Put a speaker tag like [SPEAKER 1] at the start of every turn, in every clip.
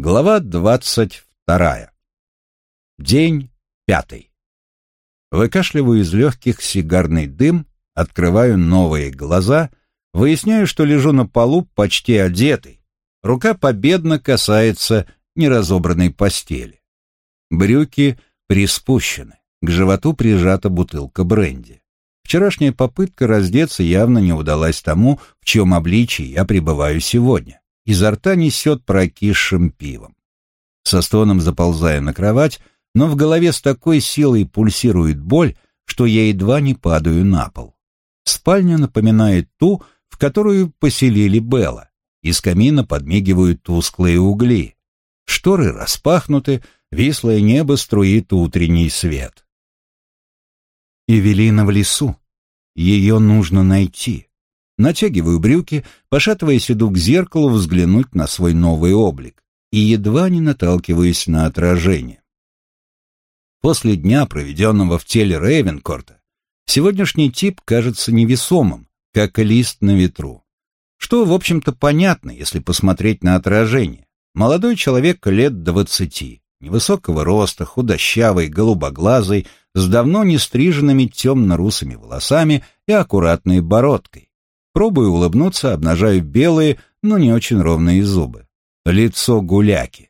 [SPEAKER 1] Глава двадцать вторая. День пятый. Выкашливаю из легких сигарный дым, открываю новые глаза, выясняю, что лежу на полу почти одетый. Рука победно касается неразобранной постели. Брюки приспущены, к животу прижата бутылка бренди. Вчерашняя попытка раздеться явно не удалась тому, в чем обличии я пребываю сегодня изо рта несет прокисшим пивом. Со стоном заползая на кровать, но в голове с такой силой пульсирует боль, что я едва не падаю на пол. Спальня напоминает ту, в которую поселили Белла. Из камина подмигивают тусклые угли. Шторы распахнуты, вислое небо струит утренний свет. Эвелина в лесу. Ее нужно найти. Натягиваю брюки, пошатываясь, иду к зеркалу взглянуть на свой новый облик и едва не наталкиваюсь на отражение. После дня, проведенного в теле Рейвенкорта, сегодняшний тип кажется невесомым, как лист на ветру. Что, в общем-то, понятно, если посмотреть на отражение. Молодой человек лет двадцати, невысокого роста, худощавый, голубоглазый, с давно не стриженными темно-русыми волосами и аккуратной бородкой. Пробую улыбнуться, обнажаю белые, но не очень ровные зубы. Лицо гуляки.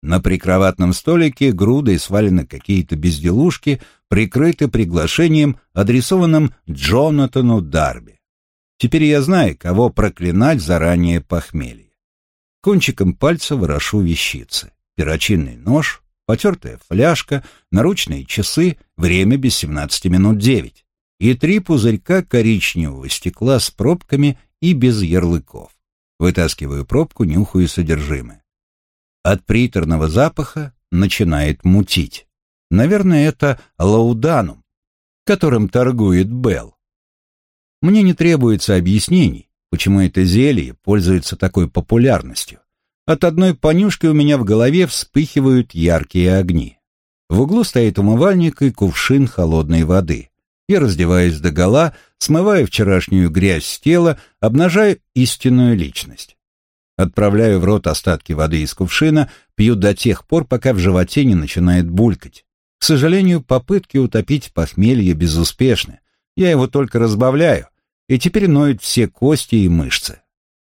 [SPEAKER 1] На прикроватном столике грудой свалены какие-то безделушки, прикрыты приглашением, адресованным Джонатану Дарби. Теперь я знаю, кого проклинать заранее похмелье. Кончиком пальца ворошу вещицы. Перочинный нож, потертая фляжка, наручные часы, время без 17 минут 9 и три пузырька коричневого стекла с пробками и без ярлыков. Вытаскиваю пробку, нюхаю содержимое. От приторного запаха начинает мутить. Наверное, это лауданум, которым торгует Белл. Мне не требуется объяснений, почему это зелье пользуется такой популярностью. От одной понюшки у меня в голове вспыхивают яркие огни. В углу стоит умывальник и кувшин холодной воды. Я раздеваюсь догола, смываю вчерашнюю грязь с тела, обнажаю истинную личность. Отправляю в рот остатки воды из кувшина, пью до тех пор, пока в животе не начинает булькать. К сожалению, попытки утопить похмелье безуспешны. Я его только разбавляю, и теперь ноют все кости и мышцы.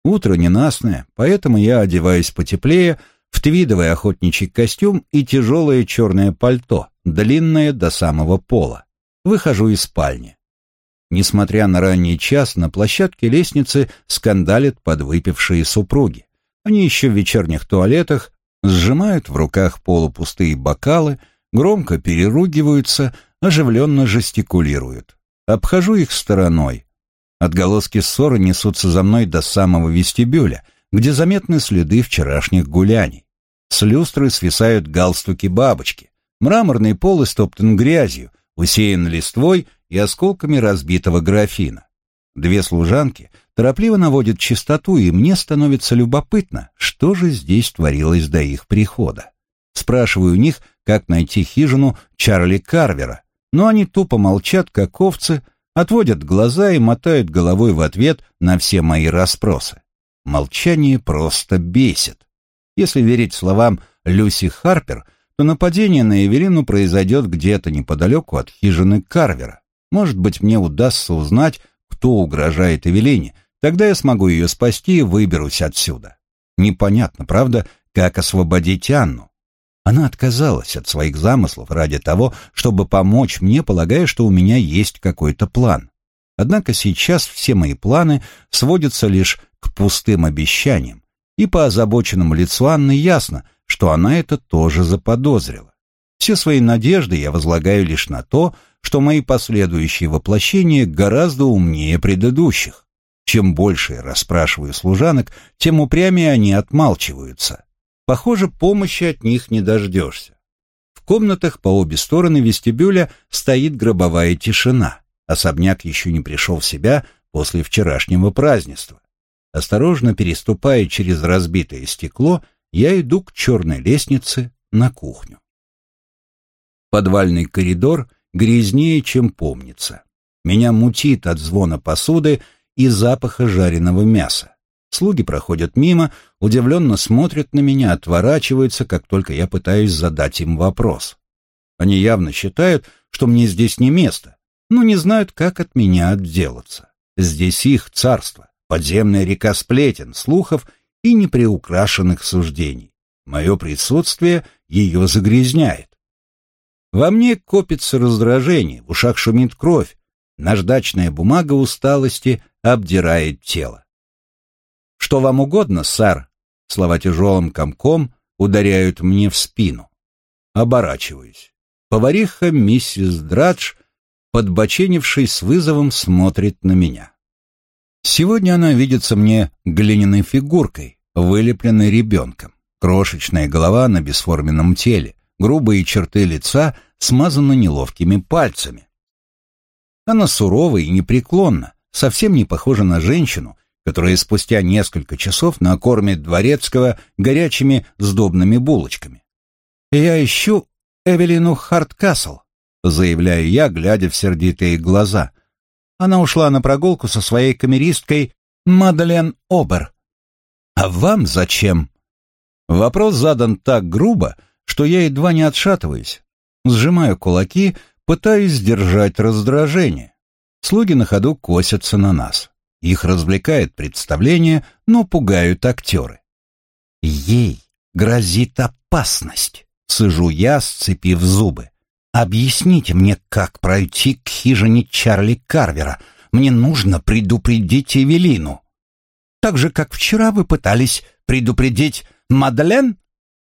[SPEAKER 1] Утро ненастное, поэтому я одеваюсь потеплее, в твидовый охотничий костюм и тяжелое черное пальто, длинное до самого пола. Выхожу из спальни. Несмотря на ранний час, на площадке лестницы скандалят подвыпившие супруги. Они еще в вечерних туалетах сжимают в руках полупустые бокалы, громко переругиваются, оживленно жестикулируют. Обхожу их стороной. Отголоски ссоры несутся за мной до самого вестибюля, где заметны следы вчерашних гуляний. С люстры свисают галстуки бабочки. Мраморный пол истоптан грязью, усеян листвой и осколками разбитого графина. Две служанки торопливо наводят чистоту, и мне становится любопытно, что же здесь творилось до их прихода. Спрашиваю у них, как найти хижину Чарли Карвера, но они тупо молчат, как овцы, отводят глаза и мотают головой в ответ на все мои расспросы. Молчание просто бесит. Если верить словам Люси Харпер — то нападение на Эвелину произойдет где-то неподалеку от хижины Карвера. Может быть, мне удастся узнать, кто угрожает Эвелине, тогда я смогу ее спасти и выберусь отсюда. Непонятно, правда, как освободить Анну. Она отказалась от своих замыслов ради того, чтобы помочь мне, полагая, что у меня есть какой-то план. Однако сейчас все мои планы сводятся лишь к пустым обещаниям, и по озабоченному лицу Анны ясно, что она это тоже заподозрила. Все свои надежды я возлагаю лишь на то, что мои последующие воплощения гораздо умнее предыдущих. Чем больше я расспрашиваю служанок, тем упрямее они отмалчиваются. Похоже, помощи от них не дождешься. В комнатах по обе стороны вестибюля стоит гробовая тишина. Особняк еще не пришел в себя после вчерашнего празднества. Осторожно переступая через разбитое стекло, я иду к черной лестнице на кухню. Подвальный коридор грязнее, чем помнится. Меня мутит от звона посуды и запаха жареного мяса. Слуги проходят мимо, удивленно смотрят на меня, отворачиваются, как только я пытаюсь задать им вопрос. Они явно считают, что мне здесь не место, но не знают, как от меня отделаться. Здесь их царство, подземная река сплетен, слухов и неприукрашенных суждений. Мое присутствие ее загрязняет. Во мне копится раздражение, в ушах шумит кровь, наждачная бумага усталости обдирает тело. «Что вам угодно, сэр?» Слова тяжелым комком ударяют мне в спину. Оборачиваюсь. Повариха миссис Драдж, подбоченившись с вызовом, смотрит на меня. Сегодня она видится мне глиняной фигуркой, вылепленной ребенком. Крошечная голова на бесформенном теле, грубые черты лица смазаны неловкими пальцами. Она сурова и непреклонна, совсем не похожа на женщину, которая спустя несколько часов накормит дворецкого горячими сдобными булочками. «Я ищу Эвелину Харткасл», — заявляю я, глядя в сердитые глаза. Она ушла на прогулку со своей камеристкой Мадлен Обер. «А вам зачем?» Вопрос задан так грубо, что я едва не отшатываюсь. Сжимаю кулаки, пытаюсь сдержать раздражение. Слуги на ходу косятся на нас. Их развлекает представление, но пугают актеры. Ей грозит опасность, сижу я, сцепив зубы. Объясните мне, как пройти к хижине Чарли Карвера. Мне нужно предупредить Эвелину. Так же, как вчера вы пытались предупредить Мадлен?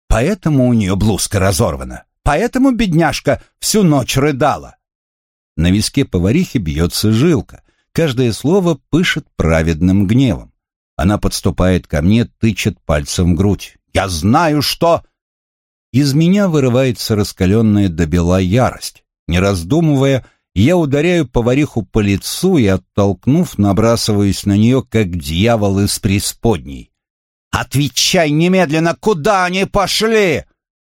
[SPEAKER 1] Поэтому у нее блузка разорвана. Поэтому бедняжка всю ночь рыдала. На виске поварихи бьется жилка. Каждое слово пышет праведным гневом. Она подступает ко мне, тычет пальцем в грудь. «Я знаю, что...» Из меня вырывается раскаленная до бела ярость. Не раздумывая, я ударяю повариху по лицу и, оттолкнув, набрасываюсь на нее, как дьявол из преисподней. «Отвечай немедленно, куда они пошли?»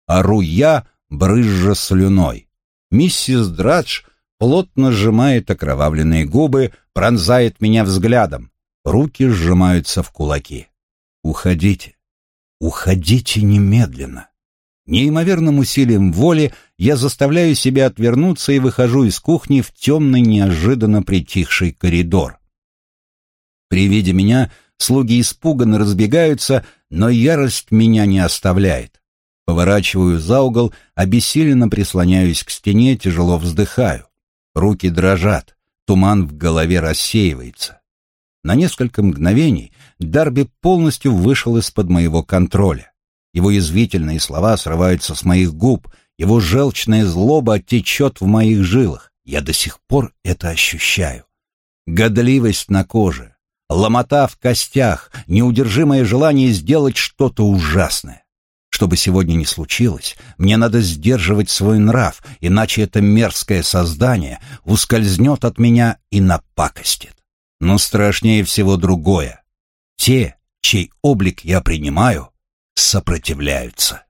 [SPEAKER 1] Ору я, брызжа слюной. Миссис Драдж плотно сжимает окровавленные губы, пронзает меня взглядом. Руки сжимаются в кулаки. «Уходите! Уходите немедленно!» Неимоверным усилием воли я заставляю себя отвернуться и выхожу из кухни в темный, неожиданно притихший коридор. При виде меня слуги испуганно разбегаются, но ярость меня не оставляет. Поворачиваю за угол, обессиленно прислоняюсь к стене, тяжело вздыхаю. Руки дрожат, туман в голове рассеивается. На несколько мгновений Дарби полностью вышел из-под моего контроля. Его язвительные слова срываются с моих губ, его желчная злоба течет в моих жилах. Я до сих пор это ощущаю. Годливость на коже, ломота в костях, неудержимое желание сделать что-то ужасное. Что бы сегодня ни случилось, мне надо сдерживать свой нрав, иначе это мерзкое создание ускользнет от меня и напакостит. Но страшнее всего другое. Те, чей облик я принимаю, сопротивляются.